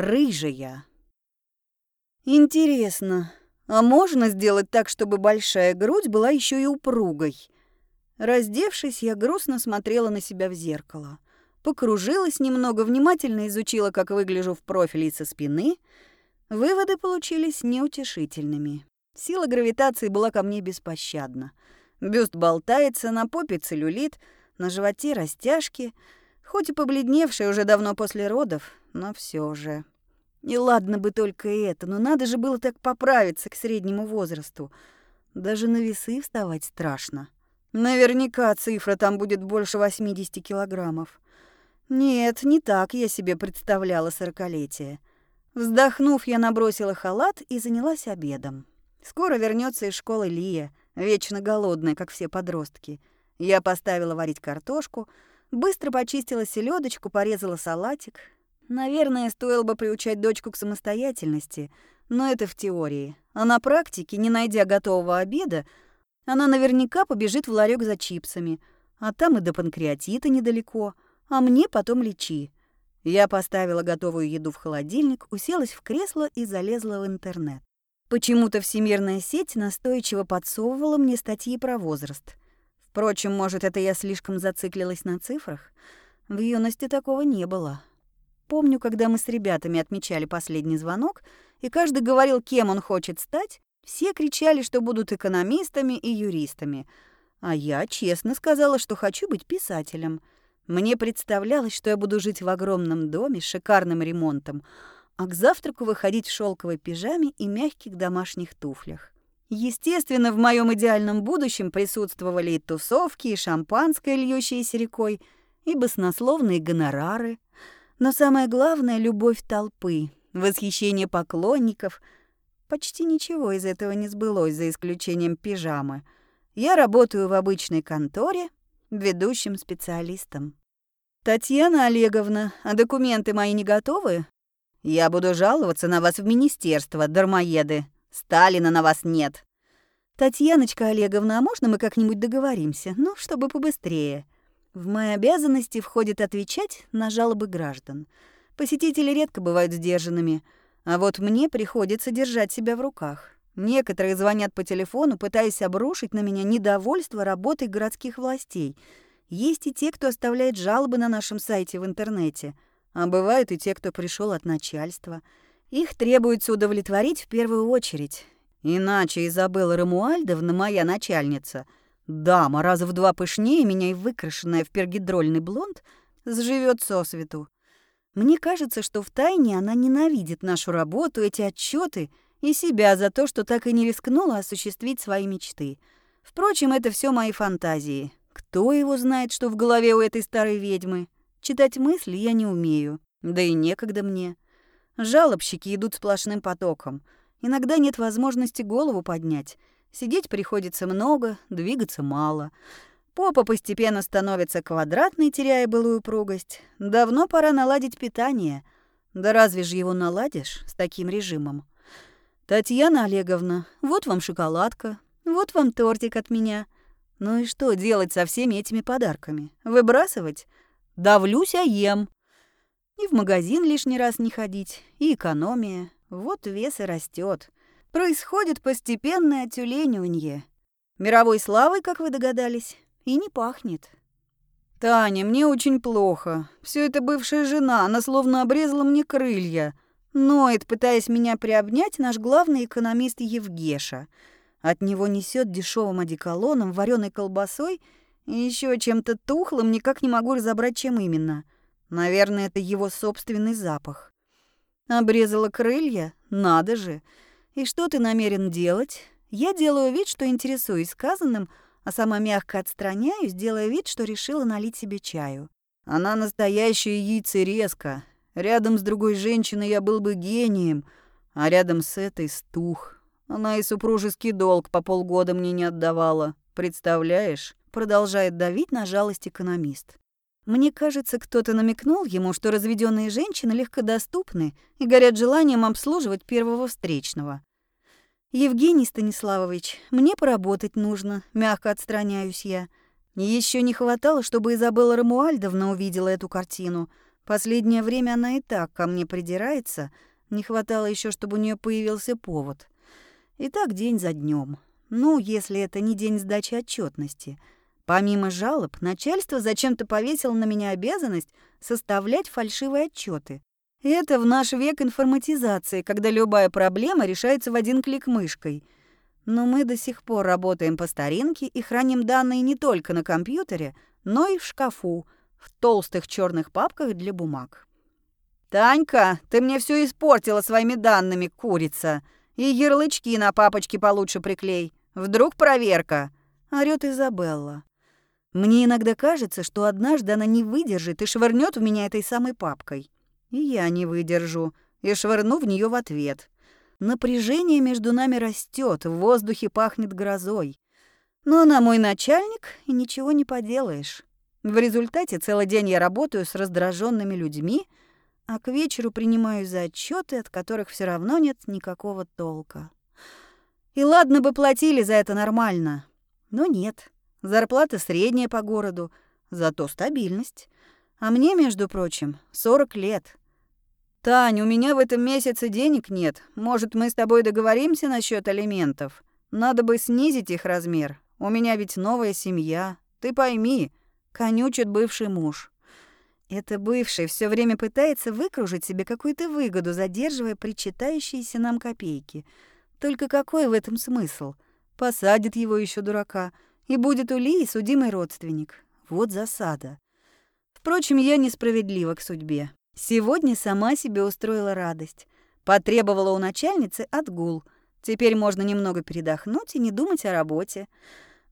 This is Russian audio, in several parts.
рыжая. Интересно, а можно сделать так, чтобы большая грудь была еще и упругой? Раздевшись, я грустно смотрела на себя в зеркало. Покружилась немного, внимательно изучила, как выгляжу в профиле и со спины. Выводы получились неутешительными. Сила гравитации была ко мне беспощадна. Бюст болтается, на попе целлюлит, на животе растяжки. Хоть и побледневшая уже давно после родов, но все же. И ладно бы только это, но надо же было так поправиться к среднему возрасту. Даже на весы вставать страшно. Наверняка цифра там будет больше 80 килограммов. Нет, не так я себе представляла сорокалетие. Вздохнув, я набросила халат и занялась обедом. Скоро вернется из школы Лия, вечно голодная, как все подростки. Я поставила варить картошку, быстро почистила селедочку, порезала салатик. Наверное, стоило бы приучать дочку к самостоятельности, но это в теории. А на практике, не найдя готового обеда, она наверняка побежит в ларек за чипсами, а там и до панкреатита недалеко, а мне потом лечи. Я поставила готовую еду в холодильник, уселась в кресло и залезла в интернет. Почему-то всемирная сеть настойчиво подсовывала мне статьи про возраст. Впрочем, может, это я слишком зациклилась на цифрах? В юности такого не было. Помню, когда мы с ребятами отмечали последний звонок, и каждый говорил, кем он хочет стать, все кричали, что будут экономистами и юристами. А я честно сказала, что хочу быть писателем. Мне представлялось, что я буду жить в огромном доме с шикарным ремонтом, а к завтраку выходить в шелковой пижаме и мягких домашних туфлях. Естественно, в моем идеальном будущем присутствовали и тусовки, и шампанское, льющееся рекой, и баснословные гонорары. Но самое главное — любовь толпы, восхищение поклонников — Почти ничего из этого не сбылось, за исключением пижамы. Я работаю в обычной конторе, ведущим специалистом. Татьяна Олеговна, а документы мои не готовы? Я буду жаловаться на вас в министерство, дармоеды. Сталина на вас нет. Татьяночка Олеговна, а можно мы как-нибудь договоримся? Ну, чтобы побыстрее. В мои обязанности входит отвечать на жалобы граждан. Посетители редко бывают сдержанными — а вот мне приходится держать себя в руках. Некоторые звонят по телефону, пытаясь обрушить на меня недовольство работой городских властей. Есть и те, кто оставляет жалобы на нашем сайте в интернете, а бывают и те, кто пришел от начальства. Их требуется удовлетворить в первую очередь. Иначе Изабелла Рамуальдовна, моя начальница, дама раза в два пышнее меня и выкрашенная в пергидрольный блонд, сживет сосвету. Мне кажется, что втайне она ненавидит нашу работу, эти отчеты и себя за то, что так и не рискнула осуществить свои мечты. Впрочем, это все мои фантазии. Кто его знает, что в голове у этой старой ведьмы? Читать мысли я не умею, да и некогда мне. Жалобщики идут сплошным потоком. Иногда нет возможности голову поднять. Сидеть приходится много, двигаться мало. Попа постепенно становится квадратной, теряя былую упругость. Давно пора наладить питание. Да разве же его наладишь с таким режимом? Татьяна Олеговна, вот вам шоколадка, вот вам тортик от меня. Ну и что делать со всеми этими подарками? Выбрасывать? Давлюсь, а ем. И в магазин лишний раз не ходить, и экономия. Вот вес и растет. Происходит постепенное тюленюнье. Мировой славой, как вы догадались, и не пахнет. «Таня, мне очень плохо. Все это бывшая жена, она словно обрезала мне крылья. Ноет, пытаясь меня приобнять, наш главный экономист Евгеша. От него несет дешевым одеколоном, вареной колбасой и еще чем-то тухлым, никак не могу разобрать, чем именно. Наверное, это его собственный запах. Обрезала крылья? Надо же. И что ты намерен делать? Я делаю вид, что интересуюсь сказанным, а сама мягко отстраняюсь, делая вид, что решила налить себе чаю. Она настоящая яйцерезка. Рядом с другой женщиной я был бы гением, а рядом с этой стух. Она и супружеский долг по полгода мне не отдавала. Представляешь? Продолжает давить на жалость экономист. Мне кажется, кто-то намекнул ему, что разведенные женщины легкодоступны и горят желанием обслуживать первого встречного. «Евгений Станиславович, мне поработать нужно», — мягко отстраняюсь я. Еще не хватало, чтобы Изабелла Рамуальдовна увидела эту картину. Последнее время она и так ко мне придирается. Не хватало еще, чтобы у нее появился повод. И так день за днем. Ну, если это не день сдачи отчетности. Помимо жалоб, начальство зачем-то повесило на меня обязанность составлять фальшивые отчеты. Это в наш век информатизации, когда любая проблема решается в один клик мышкой. Но мы до сих пор работаем по старинке и храним данные не только на компьютере, но и в шкафу, в толстых черных папках для бумаг. «Танька, ты мне все испортила своими данными, курица!» И ярлычки на папочке получше приклей. Вдруг проверка?» — орёт Изабелла. Мне иногда кажется, что однажды она не выдержит и швырнет в меня этой самой папкой. И я не выдержу, и швырну в нее в ответ. Напряжение между нами растет, в воздухе пахнет грозой. Но она мой начальник, и ничего не поделаешь. В результате целый день я работаю с раздраженными людьми — а к вечеру принимаю за отчеты, от которых все равно нет никакого толка. И ладно бы платили за это нормально, но нет. Зарплата средняя по городу, зато стабильность. А мне, между прочим, 40 лет. Тань, у меня в этом месяце денег нет. Может, мы с тобой договоримся насчет алиментов? Надо бы снизить их размер. У меня ведь новая семья. Ты пойми, конючит бывший муж. Это бывший все время пытается выкружить себе какую-то выгоду, задерживая причитающиеся нам копейки. Только какой в этом смысл? Посадит его еще дурака, и будет у Лии судимый родственник. Вот засада. Впрочем, я несправедлива к судьбе. Сегодня сама себе устроила радость. Потребовала у начальницы отгул. Теперь можно немного передохнуть и не думать о работе.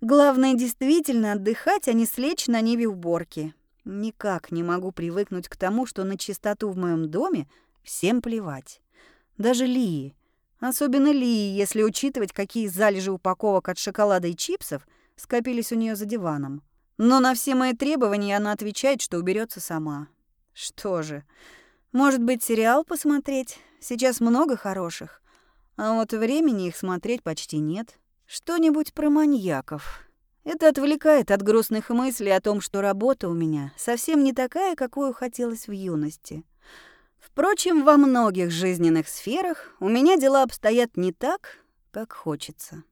Главное действительно отдыхать, а не слечь на ниве уборки. Никак не могу привыкнуть к тому, что на чистоту в моем доме всем плевать. Даже Лии. Особенно Лии, если учитывать, какие залежи упаковок от шоколада и чипсов скопились у нее за диваном. Но на все мои требования она отвечает, что уберется сама. Что же, может быть, сериал посмотреть? Сейчас много хороших. А вот времени их смотреть почти нет. Что-нибудь про маньяков. Это отвлекает от грустных мыслей о том, что работа у меня совсем не такая, какую хотелось в юности. Впрочем, во многих жизненных сферах у меня дела обстоят не так, как хочется.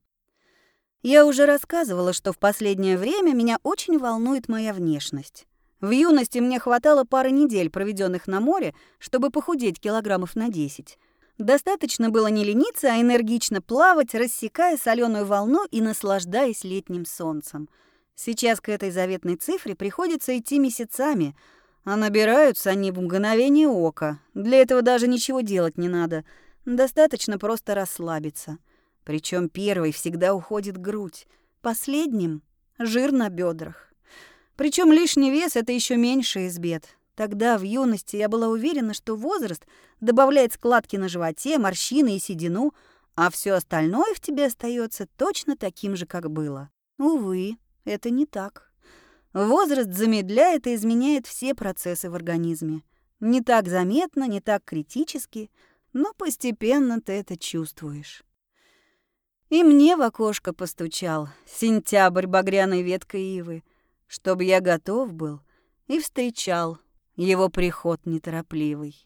Я уже рассказывала, что в последнее время меня очень волнует моя внешность. В юности мне хватало пары недель, проведенных на море, чтобы похудеть килограммов на 10. Достаточно было не лениться, а энергично плавать, рассекая соленую волну и наслаждаясь летним солнцем. Сейчас к этой заветной цифре приходится идти месяцами, а набираются они в мгновение ока. Для этого даже ничего делать не надо. Достаточно просто расслабиться. Причем первой всегда уходит грудь, последним — жир на бедрах. Причем лишний вес — это еще меньше из бед. Тогда, в юности, я была уверена, что возраст добавляет складки на животе, морщины и седину, а все остальное в тебе остается точно таким же, как было. Увы, это не так. Возраст замедляет и изменяет все процессы в организме. Не так заметно, не так критически, но постепенно ты это чувствуешь. И мне в окошко постучал сентябрь багряной веткой ивы, чтобы я готов был и встречал его приход неторопливый.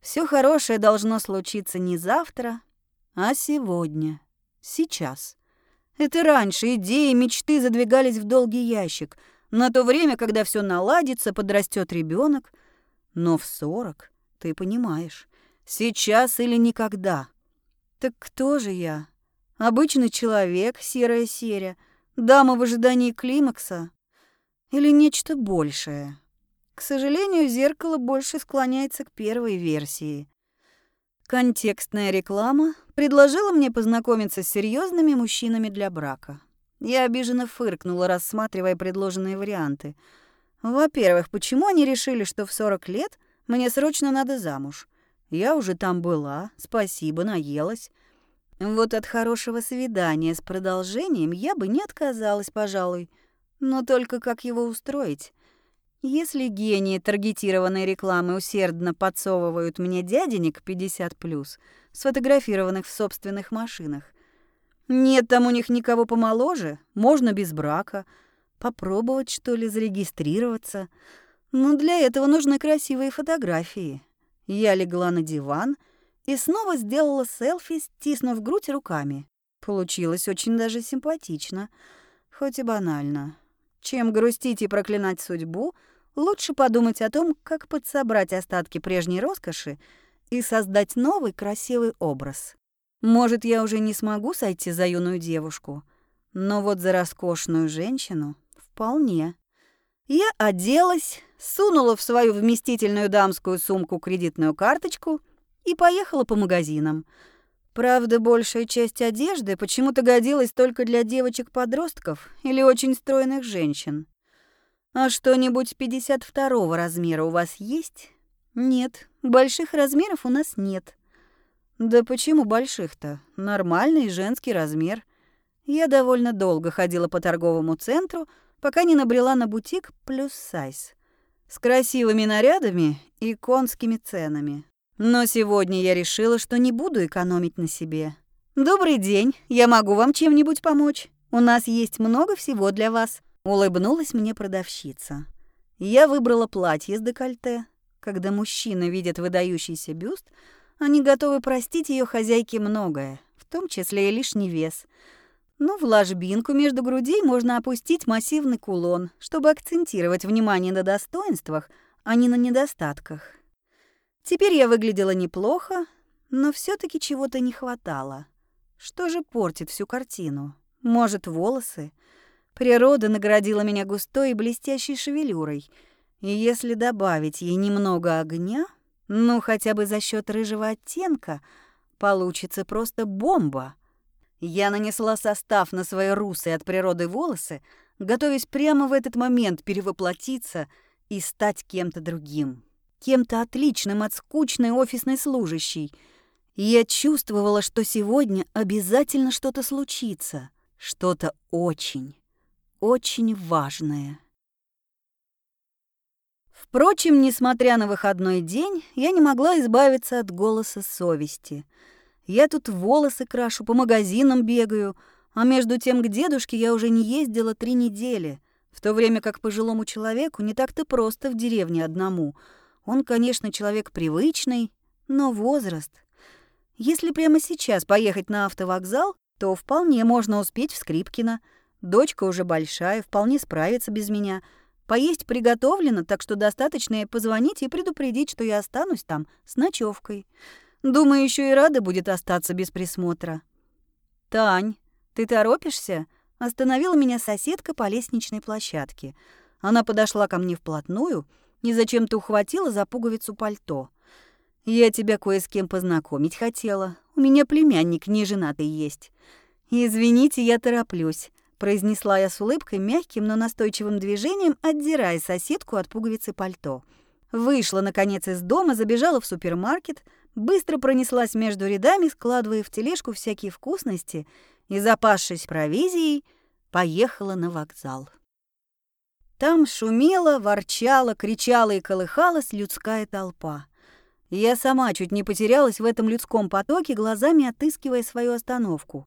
Все хорошее должно случиться не завтра, а сегодня, сейчас. Это раньше идеи, мечты задвигались в долгий ящик, на то время, когда все наладится, подрастет ребенок. Но в сорок, ты понимаешь, сейчас или никогда. Так кто же я? Обычный человек, серая серя, дама в ожидании климакса? Или нечто большее? К сожалению, зеркало больше склоняется к первой версии. Контекстная реклама предложила мне познакомиться с серьезными мужчинами для брака. Я обиженно фыркнула, рассматривая предложенные варианты. Во-первых, почему они решили, что в 40 лет мне срочно надо замуж? Я уже там была, спасибо, наелась. Вот от хорошего свидания с продолжением я бы не отказалась, пожалуй. Но только как его устроить? Если гении таргетированной рекламы усердно подсовывают мне дяденек 50+, сфотографированных в собственных машинах, нет там у них никого помоложе, можно без брака, попробовать, что ли, зарегистрироваться. Но для этого нужны красивые фотографии. Я легла на диван и снова сделала селфи, стиснув грудь руками. Получилось очень даже симпатично, хоть и банально. Чем грустить и проклинать судьбу, лучше подумать о том, как подсобрать остатки прежней роскоши и создать новый красивый образ. Может, я уже не смогу сойти за юную девушку, но вот за роскошную женщину вполне. Я оделась, сунула в свою вместительную дамскую сумку кредитную карточку и поехала по магазинам. Правда, большая часть одежды почему-то годилась только для девочек-подростков или очень стройных женщин. А что-нибудь 52 размера у вас есть? Нет, больших размеров у нас нет. Да почему больших-то? Нормальный женский размер. Я довольно долго ходила по торговому центру, пока не набрела на бутик плюс сайз. С красивыми нарядами и конскими ценами. Но сегодня я решила, что не буду экономить на себе. «Добрый день, я могу вам чем-нибудь помочь? У нас есть много всего для вас», — улыбнулась мне продавщица. Я выбрала платье с декольте. Когда мужчина видит выдающийся бюст, они готовы простить ее хозяйке многое, в том числе и лишний вес. Но в ложбинку между грудей можно опустить массивный кулон, чтобы акцентировать внимание на достоинствах, а не на недостатках. Теперь я выглядела неплохо, но все таки чего-то не хватало. Что же портит всю картину? Может, волосы? Природа наградила меня густой и блестящей шевелюрой, и если добавить ей немного огня, ну, хотя бы за счет рыжего оттенка получится просто бомба. Я нанесла состав на свои русые от природы волосы, готовясь прямо в этот момент перевоплотиться и стать кем-то другим. Кем-то отличным от скучной офисной служащей. И я чувствовала, что сегодня обязательно что-то случится. Что-то очень, очень важное. Впрочем, несмотря на выходной день, я не могла избавиться от голоса совести. Я тут волосы крашу, по магазинам бегаю, а между тем к дедушке я уже не ездила три недели, в то время как пожилому человеку не так-то просто в деревне одному. Он, конечно, человек привычный, но возраст. Если прямо сейчас поехать на автовокзал, то вполне можно успеть в Скрипкино. Дочка уже большая, вполне справится без меня — Поесть приготовлено, так что достаточно ей позвонить и предупредить, что я останусь там с ночевкой. Думаю, еще и рада будет остаться без присмотра. «Тань, ты торопишься?» Остановила меня соседка по лестничной площадке. Она подошла ко мне вплотную и зачем-то ухватила за пуговицу пальто. «Я тебя кое с кем познакомить хотела. У меня племянник неженатый есть. Извините, я тороплюсь произнесла я с улыбкой, мягким, но настойчивым движением, отдирая соседку от пуговицы пальто. Вышла, наконец, из дома, забежала в супермаркет, быстро пронеслась между рядами, складывая в тележку всякие вкусности и, запасшись провизией, поехала на вокзал. Там шумела, ворчала, кричала и колыхалась людская толпа. Я сама чуть не потерялась в этом людском потоке, глазами отыскивая свою остановку.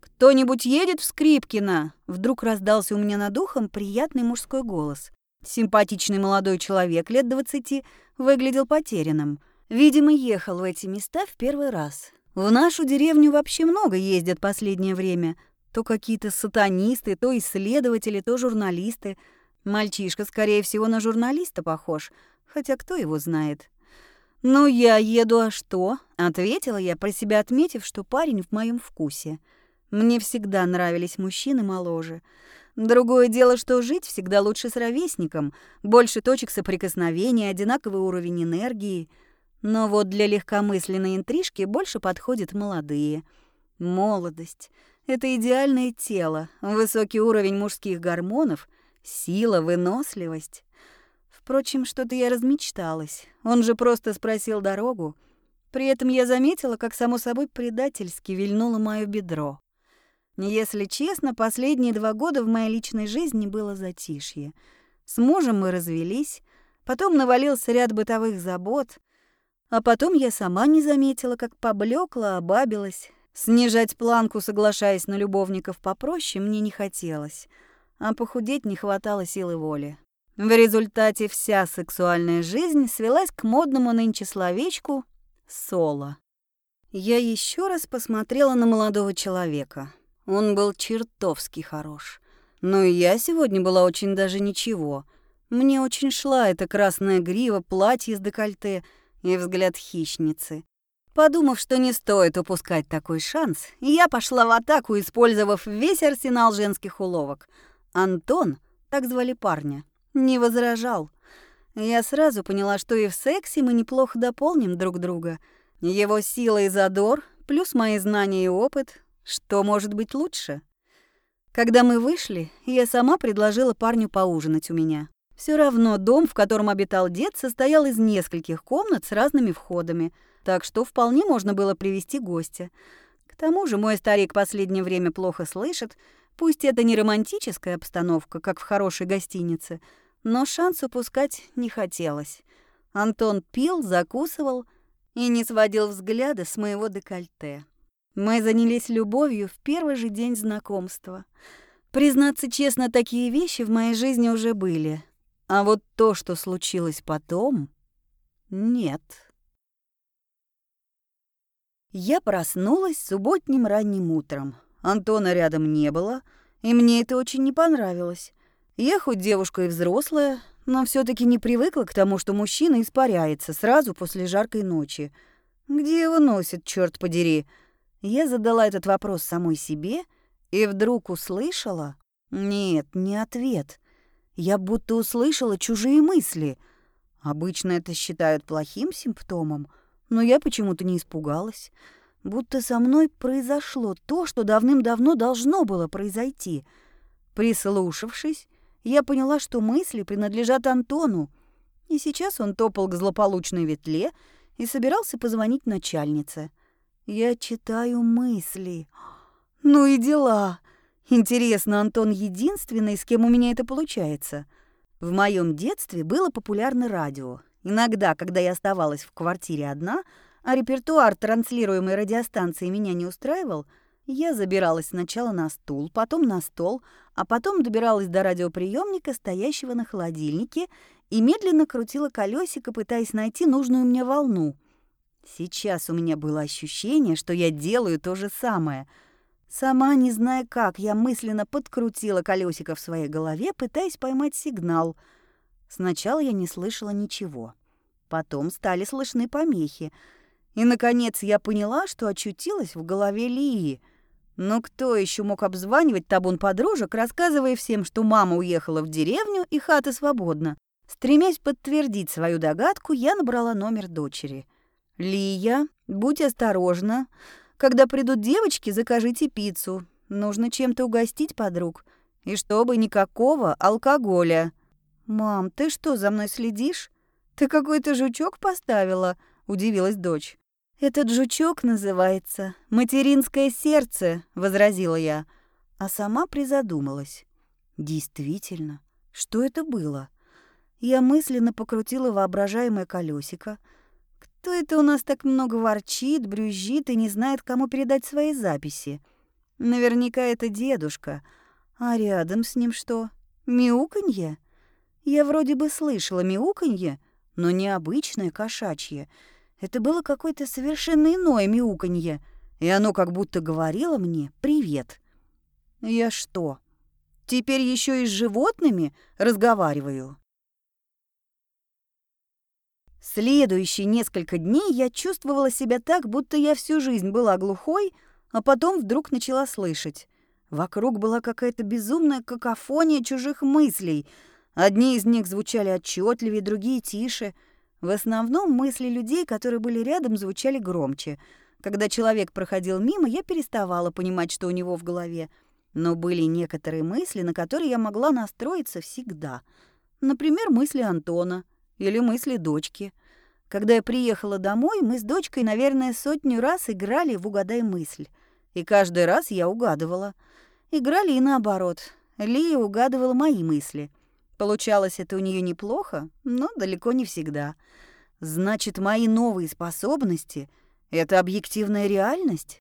«Кто-нибудь едет в Скрипкино?» Вдруг раздался у меня над ухом приятный мужской голос. Симпатичный молодой человек лет двадцати выглядел потерянным. Видимо, ехал в эти места в первый раз. В нашу деревню вообще много ездят последнее время. То какие-то сатанисты, то исследователи, то журналисты. Мальчишка, скорее всего, на журналиста похож. Хотя кто его знает. «Ну, я еду, а что?» — ответила я, про себя отметив, что парень в моем вкусе — мне всегда нравились мужчины моложе. Другое дело, что жить всегда лучше с ровесником, больше точек соприкосновения, одинаковый уровень энергии. Но вот для легкомысленной интрижки больше подходят молодые. Молодость — это идеальное тело, высокий уровень мужских гормонов, сила, выносливость. Впрочем, что-то я размечталась. Он же просто спросил дорогу. При этом я заметила, как само собой предательски вильнуло моё бедро. Если честно, последние два года в моей личной жизни было затишье. С мужем мы развелись, потом навалился ряд бытовых забот, а потом я сама не заметила, как поблекла, обабилась. Снижать планку, соглашаясь на любовников попроще, мне не хотелось, а похудеть не хватало силы воли. В результате вся сексуальная жизнь свелась к модному нынче словечку «соло». Я еще раз посмотрела на молодого человека. Он был чертовски хорош. Но и я сегодня была очень даже ничего. Мне очень шла эта красная грива, платье с декольте и взгляд хищницы. Подумав, что не стоит упускать такой шанс, я пошла в атаку, использовав весь арсенал женских уловок. Антон, так звали парня, не возражал. Я сразу поняла, что и в сексе мы неплохо дополним друг друга. Его сила и задор, плюс мои знания и опыт. Что может быть лучше? Когда мы вышли, я сама предложила парню поужинать у меня. Все равно дом, в котором обитал дед, состоял из нескольких комнат с разными входами, так что вполне можно было привести гостя. К тому же мой старик последнее время плохо слышит, пусть это не романтическая обстановка, как в хорошей гостинице, но шанс упускать не хотелось. Антон пил, закусывал и не сводил взгляда с моего декольте. Мы занялись любовью в первый же день знакомства. Признаться честно, такие вещи в моей жизни уже были. А вот то, что случилось потом, нет. Я проснулась субботним ранним утром. Антона рядом не было, и мне это очень не понравилось. Я хоть девушка и взрослая, но все таки не привыкла к тому, что мужчина испаряется сразу после жаркой ночи. Где его носит, черт подери? Я задала этот вопрос самой себе и вдруг услышала... Нет, не ответ. Я будто услышала чужие мысли. Обычно это считают плохим симптомом, но я почему-то не испугалась. Будто со мной произошло то, что давным-давно должно было произойти. Прислушавшись, я поняла, что мысли принадлежат Антону, и сейчас он топал к злополучной ветле и собирался позвонить начальнице. Я читаю мысли. Ну и дела. Интересно, Антон единственный, с кем у меня это получается. В моем детстве было популярно радио. Иногда, когда я оставалась в квартире одна, а репертуар транслируемой радиостанции меня не устраивал, я забиралась сначала на стул, потом на стол, а потом добиралась до радиоприемника, стоящего на холодильнике, и медленно крутила колесико, пытаясь найти нужную мне волну. Сейчас у меня было ощущение, что я делаю то же самое. Сама не зная как, я мысленно подкрутила колесико в своей голове, пытаясь поймать сигнал. Сначала я не слышала ничего. Потом стали слышны помехи. И, наконец, я поняла, что очутилась в голове Лии — но кто еще мог обзванивать табун подружек, рассказывая всем, что мама уехала в деревню и хата свободна? Стремясь подтвердить свою догадку, я набрала номер дочери. «Лия, будь осторожна. Когда придут девочки, закажите пиццу. Нужно чем-то угостить подруг. И чтобы никакого алкоголя». «Мам, ты что, за мной следишь? Ты какой-то жучок поставила?» — удивилась дочь. «Этот жучок называется материнское сердце», — возразила я, а сама призадумалась. Действительно, что это было? Я мысленно покрутила воображаемое колесико. Кто это у нас так много ворчит, брюзжит и не знает, кому передать свои записи? Наверняка это дедушка. А рядом с ним что? Мяуканье? Я вроде бы слышала мяуканье, но необычное кошачье — это было какое-то совершенно иное мяуканье, и оно как будто говорило мне «привет». Я что, теперь еще и с животными разговариваю? Следующие несколько дней я чувствовала себя так, будто я всю жизнь была глухой, а потом вдруг начала слышать. Вокруг была какая-то безумная какофония чужих мыслей. Одни из них звучали отчетливее, другие тише — в основном мысли людей, которые были рядом, звучали громче. Когда человек проходил мимо, я переставала понимать, что у него в голове. Но были некоторые мысли, на которые я могла настроиться всегда. Например, мысли Антона или мысли дочки. Когда я приехала домой, мы с дочкой, наверное, сотню раз играли в «Угадай мысль». И каждый раз я угадывала. Играли и наоборот. Лия угадывала мои мысли — Получалось это у нее неплохо, но далеко не всегда. Значит, мои новые способности — это объективная реальность?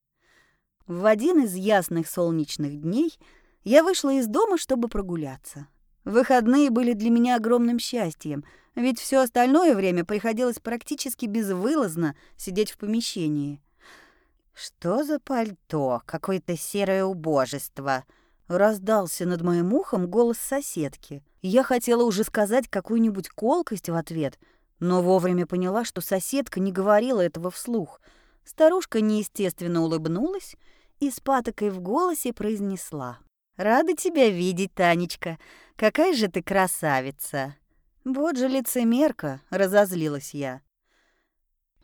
В один из ясных солнечных дней я вышла из дома, чтобы прогуляться. Выходные были для меня огромным счастьем, ведь все остальное время приходилось практически безвылазно сидеть в помещении. «Что за пальто? Какое-то серое убожество!» Раздался над моим ухом голос соседки. Я хотела уже сказать какую-нибудь колкость в ответ, но вовремя поняла, что соседка не говорила этого вслух. Старушка неестественно улыбнулась и с патокой в голосе произнесла. «Рада тебя видеть, Танечка. Какая же ты красавица!» «Вот же лицемерка!» — разозлилась я.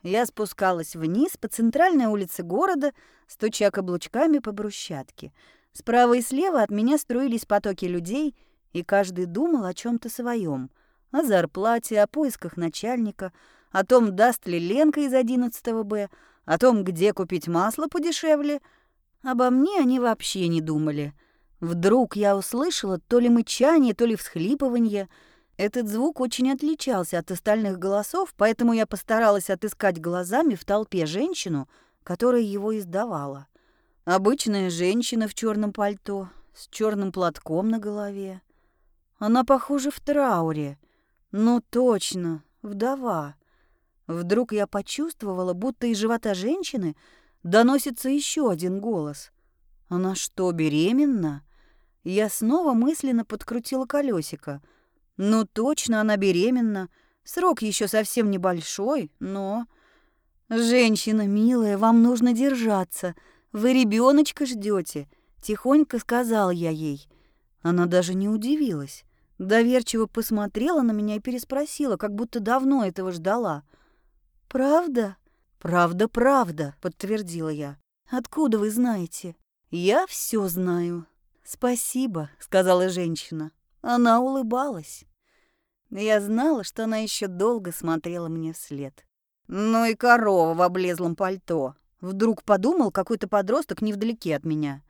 Я спускалась вниз по центральной улице города, стуча каблучками по брусчатке — Справа и слева от меня струились потоки людей, и каждый думал о чем то своем: О зарплате, о поисках начальника, о том, даст ли Ленка из 11 Б, о том, где купить масло подешевле. Обо мне они вообще не думали. Вдруг я услышала то ли мычание, то ли всхлипывание. Этот звук очень отличался от остальных голосов, поэтому я постаралась отыскать глазами в толпе женщину, которая его издавала. Обычная женщина в черном пальто, с черным платком на голове. Она похожа в трауре. Ну точно, вдова. Вдруг я почувствовала, будто из живота женщины доносится еще один голос. Она что, беременна? Я снова мысленно подкрутила колесико. Ну точно она беременна. Срок еще совсем небольшой, но... Женщина милая, вам нужно держаться. Вы ребеночка ждете, тихонько сказал я ей. Она даже не удивилась. Доверчиво посмотрела на меня и переспросила, как будто давно этого ждала. «Правда?» «Правда, правда», — подтвердила я. «Откуда вы знаете?» «Я все знаю». «Спасибо», — сказала женщина. Она улыбалась. Я знала, что она еще долго смотрела мне вслед. «Ну и корова в облезлом пальто», Вдруг подумал какой-то подросток невдалеке от меня.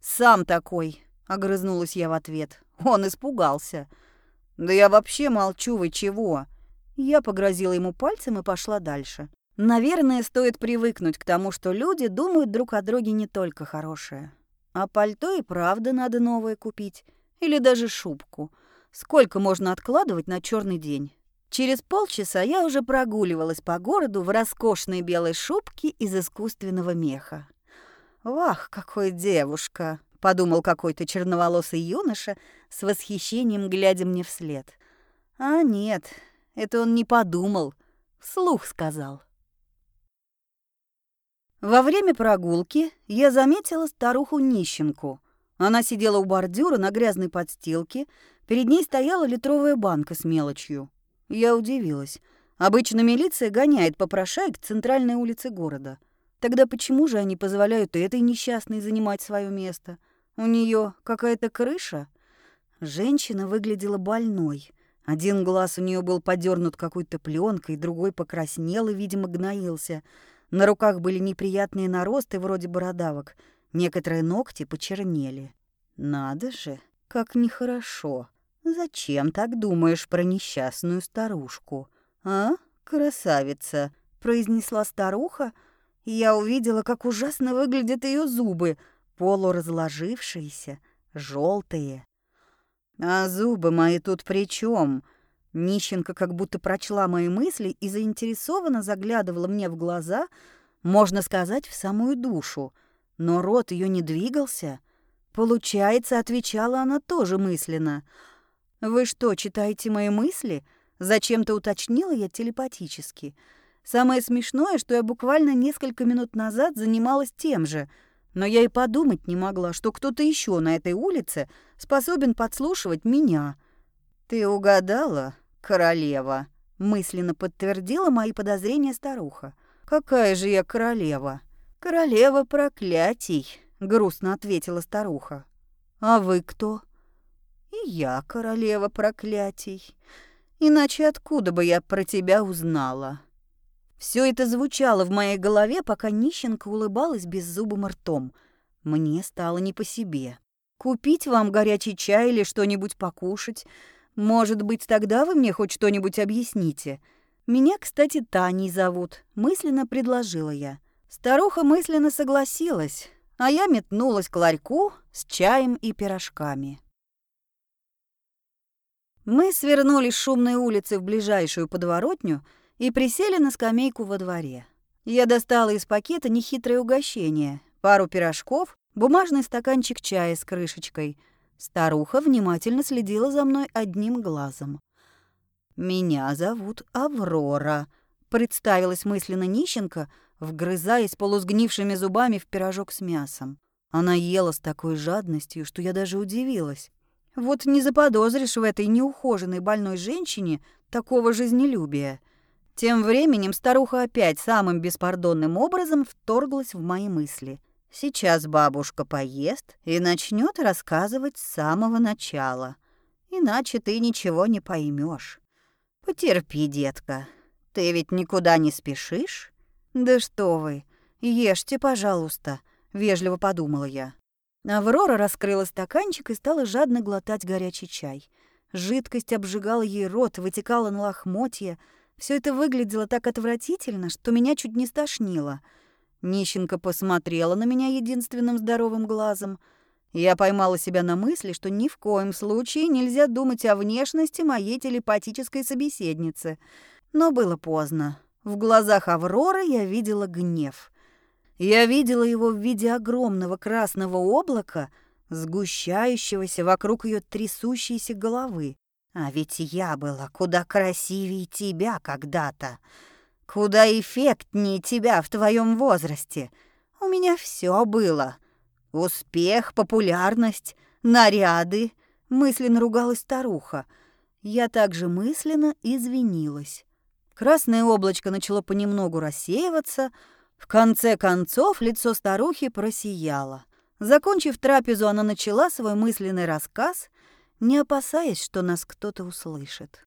«Сам такой», — огрызнулась я в ответ. Он испугался. «Да я вообще молчу, вы чего?» Я погрозила ему пальцем и пошла дальше. Наверное, стоит привыкнуть к тому, что люди думают друг о друге не только хорошее. А пальто и правда надо новое купить. Или даже шубку. Сколько можно откладывать на черный день? Через полчаса я уже прогуливалась по городу в роскошной белой шубке из искусственного меха. «Вах, какой девушка!» — подумал какой-то черноволосый юноша с восхищением, глядя мне вслед. «А нет, это он не подумал, вслух сказал». Во время прогулки я заметила старуху-нищенку. Она сидела у бордюра на грязной подстилке, перед ней стояла литровая банка с мелочью. Я удивилась. Обычно милиция гоняет попрошаек к центральной улице города. Тогда почему же они позволяют этой несчастной занимать свое место? У нее какая-то крыша? Женщина выглядела больной. Один глаз у нее был подернут какой-то пленкой, другой покраснел и, видимо, гноился. На руках были неприятные наросты вроде бородавок. Некоторые ногти почернели. Надо же, как нехорошо. «Зачем так думаешь про несчастную старушку? А, красавица?» — произнесла старуха, я увидела, как ужасно выглядят ее зубы, полуразложившиеся, желтые. «А зубы мои тут при чем? Нищенка как будто прочла мои мысли и заинтересованно заглядывала мне в глаза, можно сказать, в самую душу. Но рот ее не двигался. Получается, отвечала она тоже мысленно — «Вы что, читаете мои мысли?» Зачем-то уточнила я телепатически. Самое смешное, что я буквально несколько минут назад занималась тем же, но я и подумать не могла, что кто-то еще на этой улице способен подслушивать меня. «Ты угадала, королева?» — мысленно подтвердила мои подозрения старуха. «Какая же я королева?» «Королева проклятий», — грустно ответила старуха. «А вы кто?» И я королева проклятий. Иначе откуда бы я про тебя узнала? Все это звучало в моей голове, пока нищенка улыбалась беззубым ртом. Мне стало не по себе. Купить вам горячий чай или что-нибудь покушать? Может быть, тогда вы мне хоть что-нибудь объясните? Меня, кстати, Таней зовут, мысленно предложила я. Старуха мысленно согласилась, а я метнулась к ларьку с чаем и пирожками. Мы свернули с шумной улицы в ближайшую подворотню и присели на скамейку во дворе. Я достала из пакета нехитрое угощение, пару пирожков, бумажный стаканчик чая с крышечкой. Старуха внимательно следила за мной одним глазом. «Меня зовут Аврора», — представилась мысленно нищенка, вгрызаясь полусгнившими зубами в пирожок с мясом. Она ела с такой жадностью, что я даже удивилась. Вот не заподозришь в этой неухоженной больной женщине такого жизнелюбия. Тем временем старуха опять самым беспардонным образом вторглась в мои мысли. Сейчас бабушка поест и начнет рассказывать с самого начала. Иначе ты ничего не поймешь. Потерпи, детка. Ты ведь никуда не спешишь? Да что вы, ешьте, пожалуйста, вежливо подумала я. Аврора раскрыла стаканчик и стала жадно глотать горячий чай. Жидкость обжигала ей рот, вытекала на лохмотья, все это выглядело так отвратительно, что меня чуть не стошнило. Нищенка посмотрела на меня единственным здоровым глазом. Я поймала себя на мысли, что ни в коем случае нельзя думать о внешности моей телепатической собеседницы. Но было поздно. В глазах Авроры я видела гнев. Я видела его в виде огромного красного облака, сгущающегося вокруг ее трясущейся головы. А ведь я была куда красивее тебя когда-то, куда эффектнее тебя в твоем возрасте. У меня все было. Успех, популярность, наряды. Мысленно ругалась старуха. Я также мысленно извинилась. Красное облачко начало понемногу рассеиваться. В конце концов лицо старухи просияло. Закончив трапезу, она начала свой мысленный рассказ — не опасаясь, что нас кто-то услышит.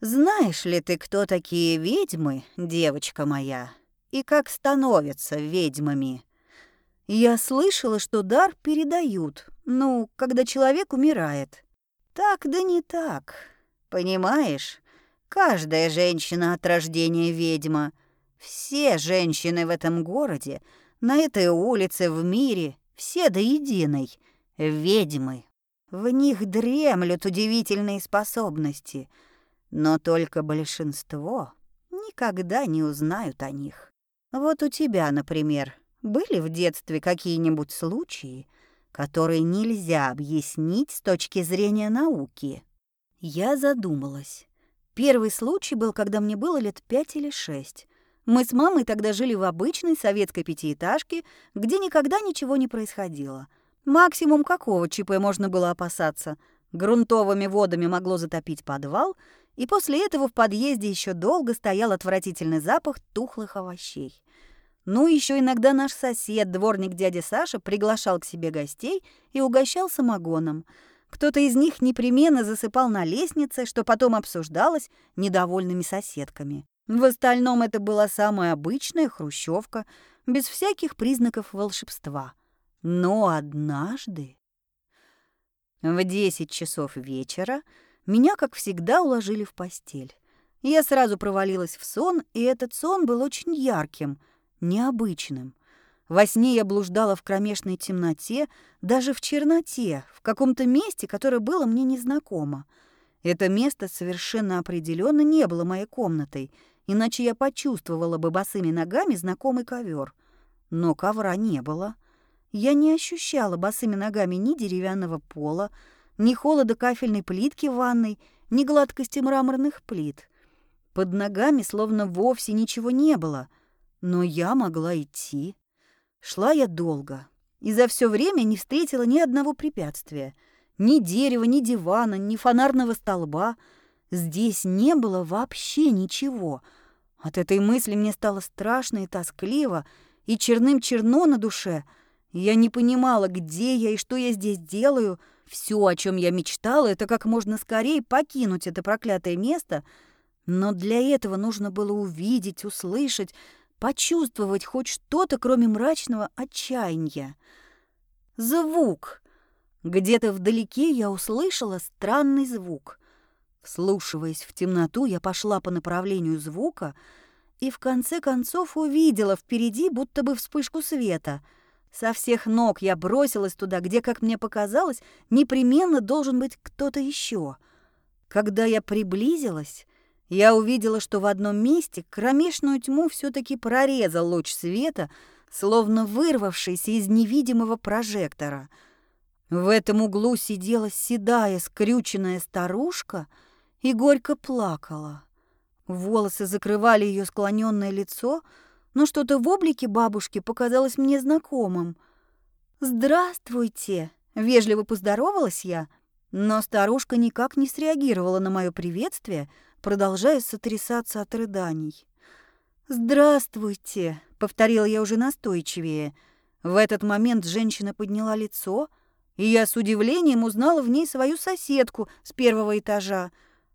«Знаешь ли ты, кто такие ведьмы, девочка моя, и как становятся ведьмами?» Я слышала, что дар передают, ну, когда человек умирает. Так да не так. Понимаешь, каждая женщина от рождения ведьма. Все женщины в этом городе, на этой улице, в мире, все до единой — ведьмы. В них дремлют удивительные способности, но только большинство никогда не узнают о них. Вот у тебя, например, были в детстве какие-нибудь случаи, которые нельзя объяснить с точки зрения науки? Я задумалась. Первый случай был, когда мне было лет пять или шесть. Мы с мамой тогда жили в обычной советской пятиэтажке, где никогда ничего не происходило — Максимум какого ЧП можно было опасаться? Грунтовыми водами могло затопить подвал, и после этого в подъезде еще долго стоял отвратительный запах тухлых овощей. Ну, еще иногда наш сосед, дворник дядя Саша, приглашал к себе гостей и угощал самогоном. Кто-то из них непременно засыпал на лестнице, что потом обсуждалось недовольными соседками. В остальном это была самая обычная хрущевка, без всяких признаков волшебства. Но однажды... В десять часов вечера меня, как всегда, уложили в постель. Я сразу провалилась в сон, и этот сон был очень ярким, необычным. Во сне я блуждала в кромешной темноте, даже в черноте, в каком-то месте, которое было мне незнакомо. Это место совершенно определенно не было моей комнатой, иначе я почувствовала бы босыми ногами знакомый ковер. Но ковра не было. Я не ощущала босыми ногами ни деревянного пола, ни холода кафельной плитки в ванной, ни гладкости мраморных плит. Под ногами словно вовсе ничего не было, но я могла идти. Шла я долго, и за все время не встретила ни одного препятствия. Ни дерева, ни дивана, ни фонарного столба. Здесь не было вообще ничего. От этой мысли мне стало страшно и тоскливо, и черным-черно на душе — я не понимала, где я и что я здесь делаю. Все, о чем я мечтала, это как можно скорее покинуть это проклятое место. Но для этого нужно было увидеть, услышать, почувствовать хоть что-то, кроме мрачного отчаяния. Звук. Где-то вдалеке я услышала странный звук. Вслушиваясь в темноту, я пошла по направлению звука и в конце концов увидела впереди будто бы вспышку света — со всех ног я бросилась туда, где, как мне показалось, непременно должен быть кто-то еще. Когда я приблизилась, я увидела, что в одном месте кромешную тьму все таки прорезал луч света, словно вырвавшийся из невидимого прожектора. В этом углу сидела седая, скрюченная старушка и горько плакала. Волосы закрывали ее склоненное лицо, но что-то в облике бабушки показалось мне знакомым. «Здравствуйте!» — вежливо поздоровалась я, но старушка никак не среагировала на мое приветствие, продолжая сотрясаться от рыданий. «Здравствуйте!» — повторила я уже настойчивее. В этот момент женщина подняла лицо, и я с удивлением узнала в ней свою соседку с первого этажа.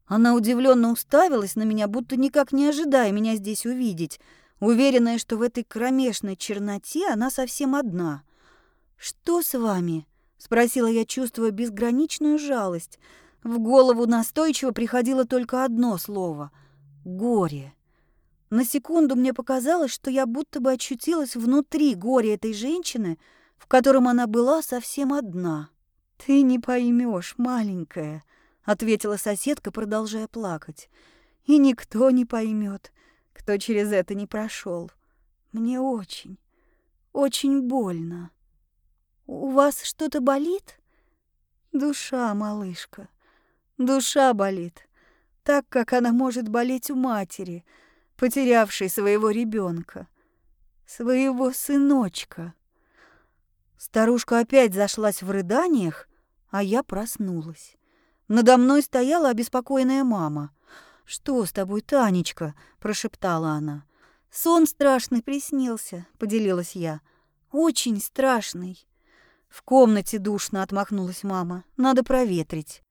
Она удивленно уставилась на меня, будто никак не ожидая меня здесь увидеть, уверенная, что в этой кромешной черноте она совсем одна. «Что с вами?» — спросила я, чувствуя безграничную жалость. В голову настойчиво приходило только одно слово — «горе». На секунду мне показалось, что я будто бы очутилась внутри горя этой женщины, в котором она была совсем одна. «Ты не поймешь, маленькая», — ответила соседка, продолжая плакать. «И никто не поймет, кто через это не прошел. Мне очень, очень больно. У вас что-то болит?» «Душа, малышка, душа болит, так, как она может болеть у матери», потерявший своего ребенка, своего сыночка. Старушка опять зашлась в рыданиях, а я проснулась. Надо мной стояла обеспокоенная мама. «Что с тобой, Танечка?» – прошептала она. «Сон страшный приснился», – поделилась я. «Очень страшный». В комнате душно отмахнулась мама. «Надо проветрить».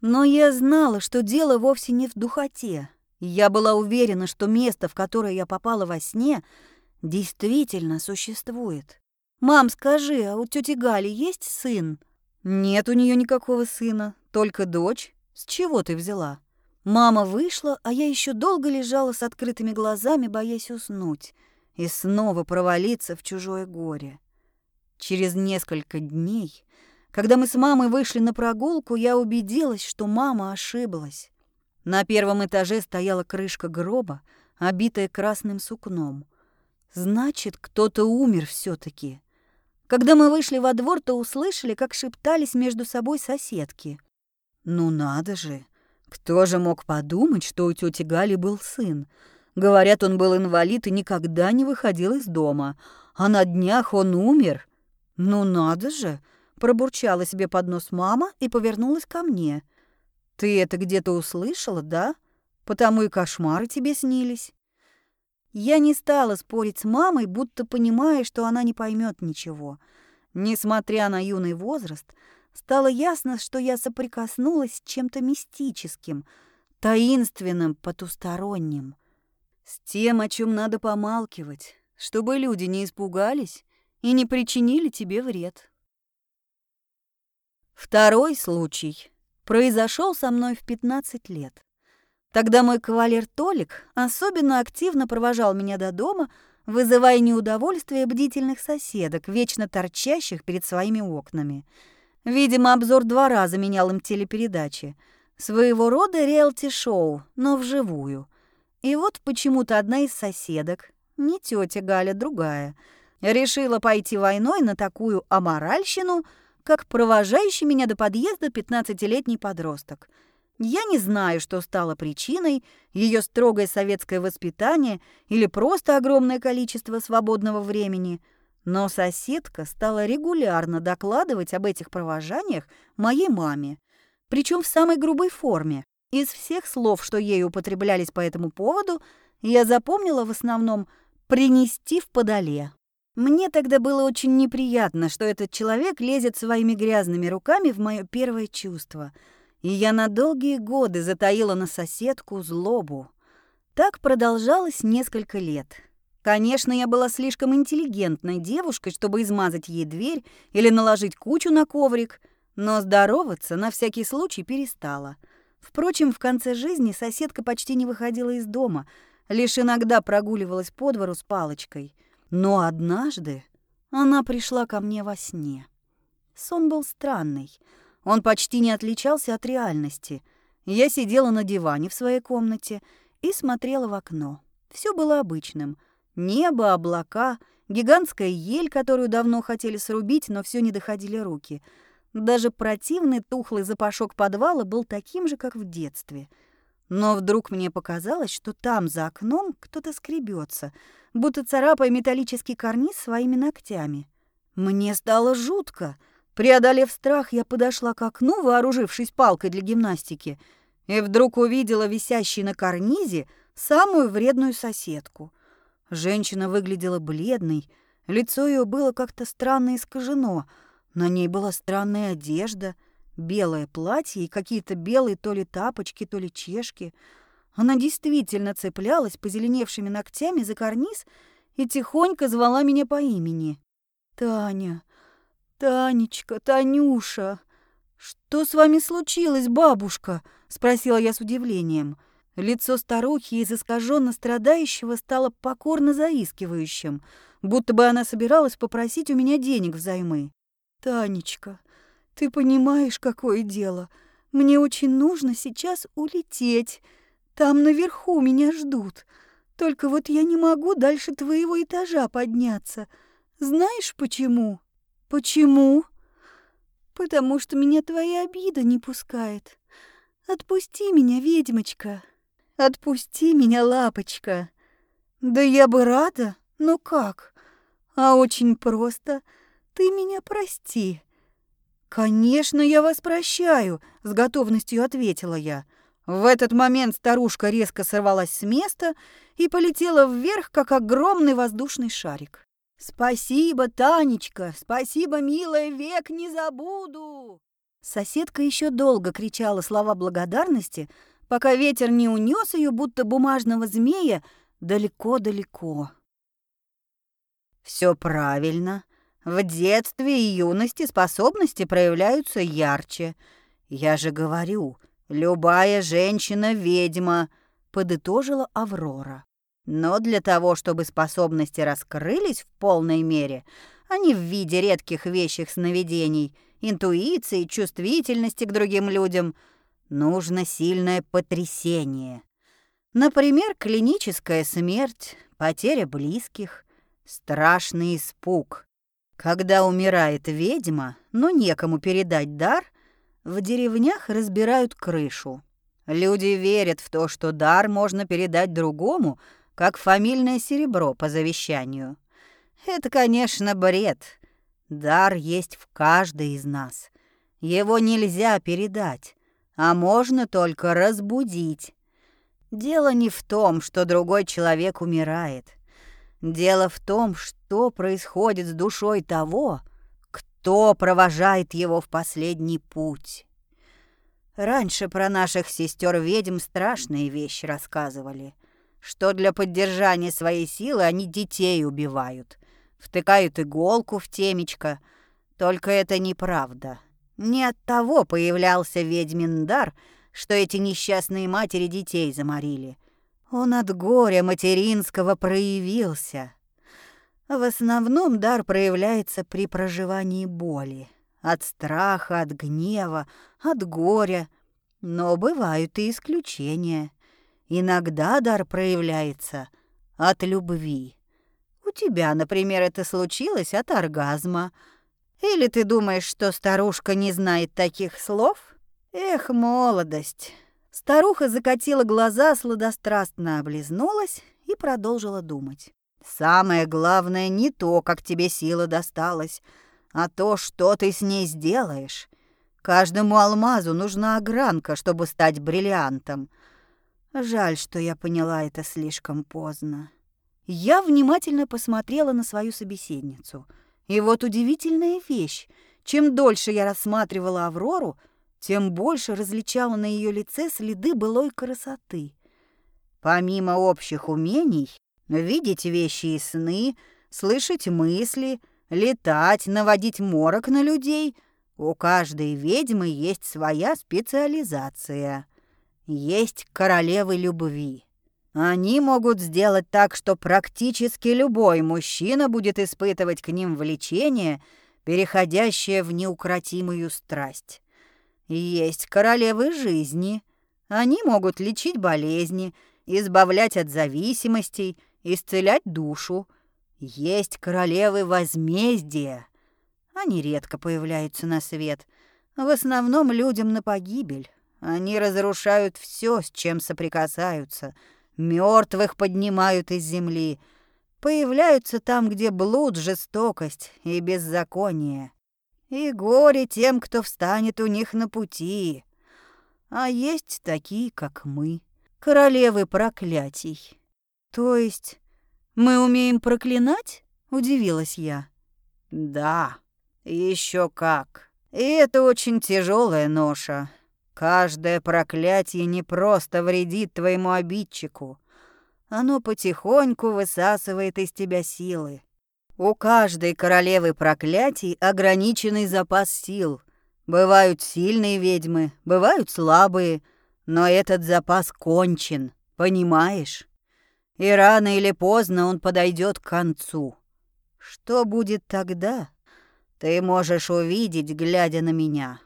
Но я знала, что дело вовсе не в духоте. Я была уверена, что место, в которое я попала во сне, действительно существует. «Мам, скажи, а у тети Гали есть сын?» «Нет у нее никакого сына, только дочь. С чего ты взяла?» Мама вышла, а я еще долго лежала с открытыми глазами, боясь уснуть и снова провалиться в чужое горе. Через несколько дней, когда мы с мамой вышли на прогулку, я убедилась, что мама ошиблась. На первом этаже стояла крышка гроба, обитая красным сукном. Значит, кто-то умер все таки Когда мы вышли во двор, то услышали, как шептались между собой соседки. «Ну надо же! Кто же мог подумать, что у тети Гали был сын? Говорят, он был инвалид и никогда не выходил из дома. А на днях он умер. Ну надо же!» Пробурчала себе под нос мама и повернулась ко мне – ты это где-то услышала, да? Потому и кошмары тебе снились. Я не стала спорить с мамой, будто понимая, что она не поймет ничего. Несмотря на юный возраст, стало ясно, что я соприкоснулась с чем-то мистическим, таинственным, потусторонним. С тем, о чем надо помалкивать, чтобы люди не испугались и не причинили тебе вред. Второй случай произошел со мной в 15 лет. Тогда мой кавалер Толик особенно активно провожал меня до дома, вызывая неудовольствие бдительных соседок, вечно торчащих перед своими окнами. Видимо, обзор два раза менял им телепередачи. Своего рода реалти-шоу, но вживую. И вот почему-то одна из соседок, не тетя Галя, другая, решила пойти войной на такую аморальщину – как провожающий меня до подъезда пятнадцатилетний подросток. Я не знаю, что стало причиной, ее строгое советское воспитание или просто огромное количество свободного времени, но соседка стала регулярно докладывать об этих провожаниях моей маме, причем в самой грубой форме. Из всех слов, что ею употреблялись по этому поводу, я запомнила в основном «принести в подоле». Мне тогда было очень неприятно, что этот человек лезет своими грязными руками в мое первое чувство, и я на долгие годы затаила на соседку злобу. Так продолжалось несколько лет. Конечно, я была слишком интеллигентной девушкой, чтобы измазать ей дверь или наложить кучу на коврик, но здороваться на всякий случай перестала. Впрочем, в конце жизни соседка почти не выходила из дома, лишь иногда прогуливалась по двору с палочкой — но однажды она пришла ко мне во сне. Сон был странный. Он почти не отличался от реальности. Я сидела на диване в своей комнате и смотрела в окно. Все было обычным. Небо, облака, гигантская ель, которую давно хотели срубить, но все не доходили руки. Даже противный тухлый запашок подвала был таким же, как в детстве. Но вдруг мне показалось, что там за окном кто-то скребется, будто царапая металлический карниз своими ногтями. Мне стало жутко. Преодолев страх, я подошла к окну, вооружившись палкой для гимнастики, и вдруг увидела висящей на карнизе самую вредную соседку. Женщина выглядела бледной, лицо ее было как-то странно искажено, на ней была странная одежда, белое платье и какие-то белые то ли тапочки, то ли чешки. Она действительно цеплялась позеленевшими ногтями за карниз и тихонько звала меня по имени. «Таня, Танечка, Танюша, что с вами случилось, бабушка?» — спросила я с удивлением. Лицо старухи из искаженно страдающего стало покорно заискивающим, будто бы она собиралась попросить у меня денег взаймы. «Танечка, ты понимаешь, какое дело? Мне очень нужно сейчас улететь. Там наверху меня ждут. Только вот я не могу дальше твоего этажа подняться. Знаешь почему? Почему? Потому что меня твоя обида не пускает. Отпусти меня, ведьмочка. Отпусти меня, лапочка. Да я бы рада, но как? А очень просто. Ты меня прости. Конечно, я вас прощаю, с готовностью ответила я. В этот момент старушка резко сорвалась с места и полетела вверх, как огромный воздушный шарик. «Спасибо, Танечка! Спасибо, милая, век не забуду!» Соседка еще долго кричала слова благодарности, пока ветер не унес ее, будто бумажного змея, далеко-далеко. Все правильно. В детстве и юности способности проявляются ярче. Я же говорю, любая женщина — ведьма, подытожила Аврора. Но для того, чтобы способности раскрылись в полной мере, а не в виде редких вещих сновидений, интуиции, чувствительности к другим людям, нужно сильное потрясение. Например, клиническая смерть, потеря близких, страшный испуг. Когда умирает ведьма, но некому передать дар, в деревнях разбирают крышу. Люди верят в то, что дар можно передать другому — как фамильное серебро по завещанию. Это, конечно, бред. Дар есть в каждой из нас. Его нельзя передать, а можно только разбудить. Дело не в том, что другой человек умирает. Дело в том, что происходит с душой того, кто провожает его в последний путь. Раньше про наших сестер-ведьм страшные вещи рассказывали что для поддержания своей силы они детей убивают. Втыкают иголку в темечко. Только это неправда. Не от того появлялся ведьмин дар, что эти несчастные матери детей заморили. Он от горя материнского проявился. В основном дар проявляется при проживании боли. От страха, от гнева, от горя. Но бывают и исключения — Иногда дар проявляется от любви. У тебя, например, это случилось от оргазма. Или ты думаешь, что старушка не знает таких слов? Эх, молодость. Старуха закатила глаза, сладострастно облизнулась и продолжила думать. Самое главное не то, как тебе сила досталась, а то, что ты с ней сделаешь. Каждому алмазу нужна огранка, чтобы стать бриллиантом — Жаль, что я поняла это слишком поздно. Я внимательно посмотрела на свою собеседницу. И вот удивительная вещь. Чем дольше я рассматривала Аврору, тем больше различала на ее лице следы былой красоты. Помимо общих умений, видеть вещи и сны, слышать мысли, летать, наводить морок на людей, у каждой ведьмы есть своя специализация есть королевы любви. Они могут сделать так, что практически любой мужчина будет испытывать к ним влечение, переходящее в неукротимую страсть. Есть королевы жизни. Они могут лечить болезни, избавлять от зависимостей, исцелять душу. Есть королевы возмездия. Они редко появляются на свет. В основном людям на погибель. Они разрушают все, с чем соприкасаются. Мертвых поднимают из земли. Появляются там, где блуд, жестокость и беззаконие. И горе тем, кто встанет у них на пути. А есть такие, как мы, королевы проклятий. То есть мы умеем проклинать? Удивилась я. Да, еще как. И это очень тяжелая ноша. Каждое проклятие не просто вредит твоему обидчику. Оно потихоньку высасывает из тебя силы. У каждой королевы проклятий ограниченный запас сил. Бывают сильные ведьмы, бывают слабые, но этот запас кончен, понимаешь? И рано или поздно он подойдет к концу. Что будет тогда? Ты можешь увидеть, глядя на меня.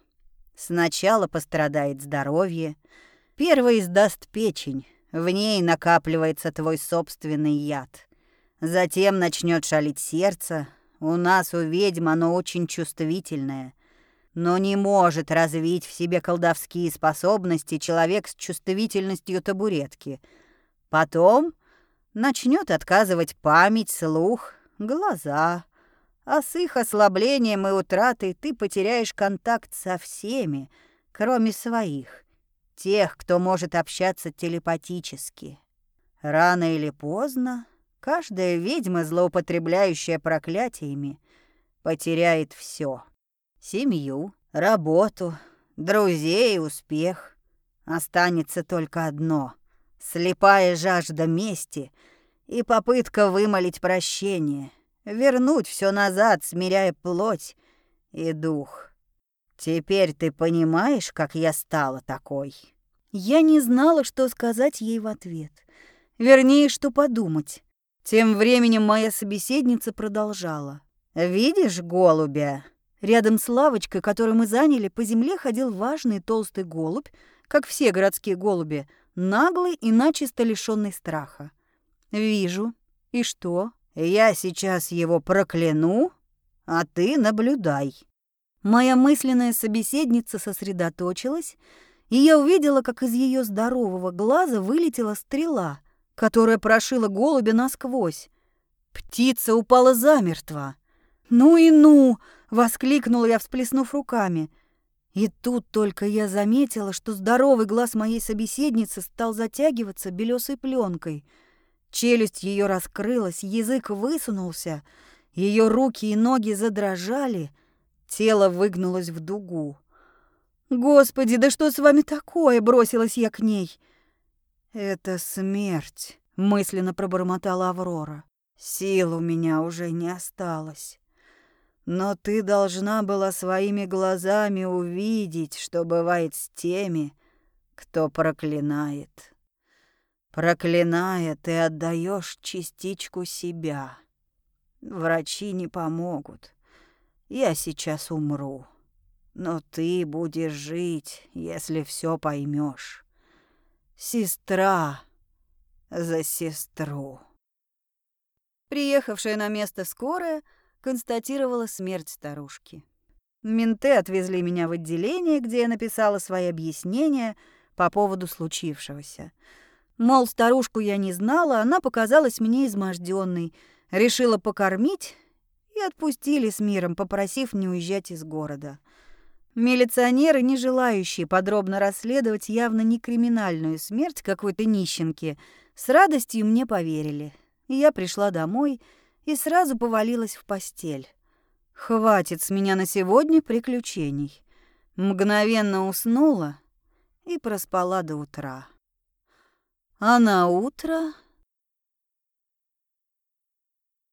Сначала пострадает здоровье. Первый сдаст печень. В ней накапливается твой собственный яд. Затем начнет шалить сердце. У нас, у ведьм, оно очень чувствительное. Но не может развить в себе колдовские способности человек с чувствительностью табуретки. Потом начнет отказывать память, слух, глаза — а с их ослаблением и утратой ты потеряешь контакт со всеми, кроме своих, тех, кто может общаться телепатически. Рано или поздно каждая ведьма, злоупотребляющая проклятиями, потеряет все: Семью, работу, друзей, успех. Останется только одно — слепая жажда мести и попытка вымолить прощение — вернуть все назад, смиряя плоть и дух. Теперь ты понимаешь, как я стала такой?» Я не знала, что сказать ей в ответ. Вернее, что подумать. Тем временем моя собеседница продолжала. «Видишь голубя?» Рядом с лавочкой, которую мы заняли, по земле ходил важный толстый голубь, как все городские голуби, наглый и начисто лишённый страха. «Вижу. И что?» Я сейчас его прокляну, а ты наблюдай». Моя мысленная собеседница сосредоточилась, и я увидела, как из ее здорового глаза вылетела стрела, которая прошила голубя насквозь. Птица упала замертво. «Ну и ну!» — воскликнула я, всплеснув руками. И тут только я заметила, что здоровый глаз моей собеседницы стал затягиваться белесой пленкой — Челюсть ее раскрылась, язык высунулся, ее руки и ноги задрожали, тело выгнулось в дугу. «Господи, да что с вами такое?» — бросилась я к ней. «Это смерть», — мысленно пробормотала Аврора. «Сил у меня уже не осталось. Но ты должна была своими глазами увидеть, что бывает с теми, кто проклинает». Проклиная, ты отдаешь частичку себя. Врачи не помогут. Я сейчас умру. Но ты будешь жить, если все поймешь. Сестра за сестру. Приехавшая на место скорая констатировала смерть старушки. Менты отвезли меня в отделение, где я написала свои объяснения по поводу случившегося — Мол, старушку я не знала, она показалась мне изможденной, решила покормить и отпустили с миром, попросив не уезжать из города. Милиционеры, не желающие подробно расследовать явно не криминальную смерть какой-то нищенки, с радостью мне поверили. Я пришла домой и сразу повалилась в постель. Хватит с меня на сегодня приключений. Мгновенно уснула и проспала до утра. А на утро